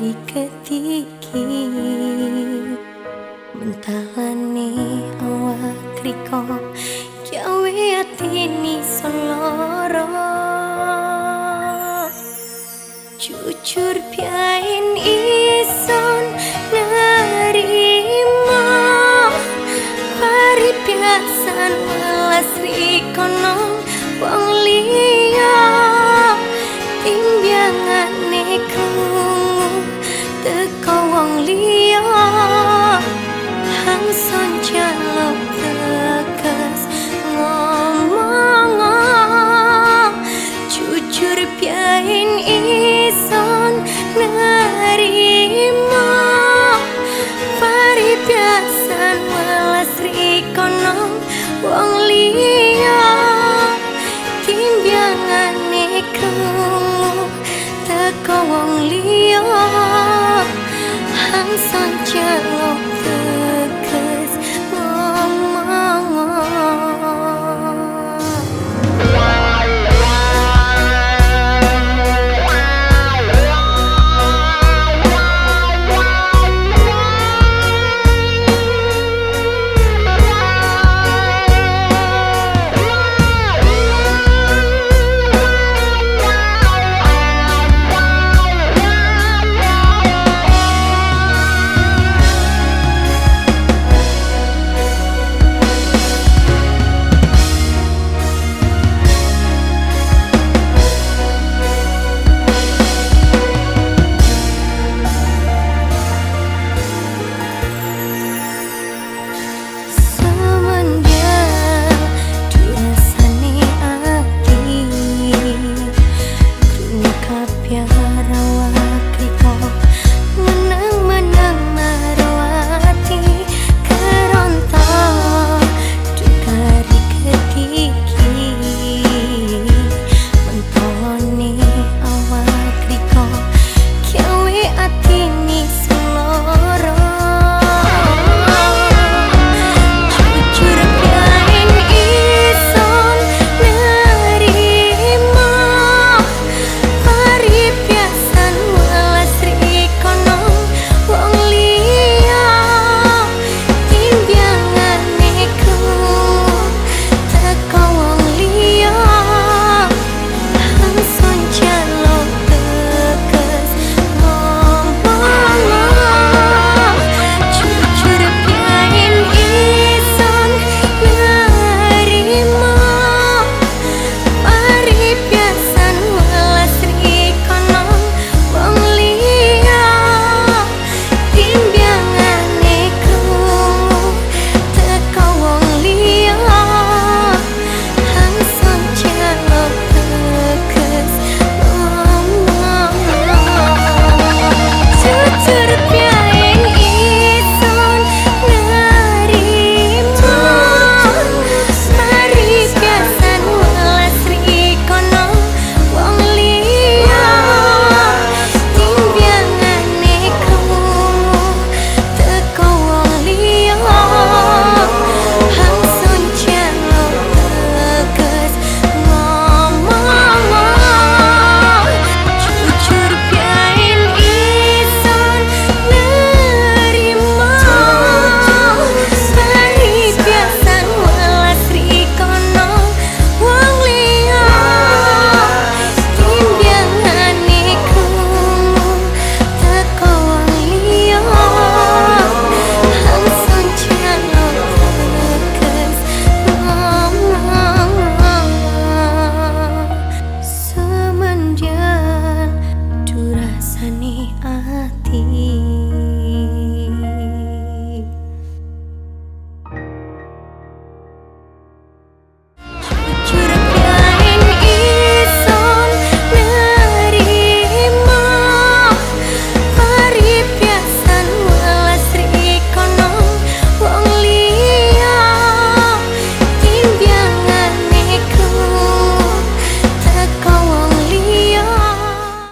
Dukari ketiki Mentalane awak kriko Jawa atini soloro Jujur piain ison nerima. Pari piasan welas rikono wong liya. Timbyangane krungu rikono wong liya Timbyangane krungu teko wong liya Hangson jaluk